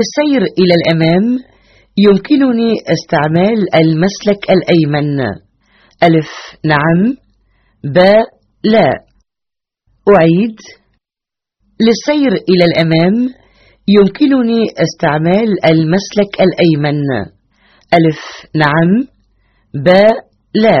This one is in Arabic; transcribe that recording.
السير إلى الأمام يمكنني استعمال المسلك الأيمن. ألف نعم. باء لا. أعيد. للسير إلى الأمام يمكنني استعمال المسلك الأيمن. ألف نعم. باء لا.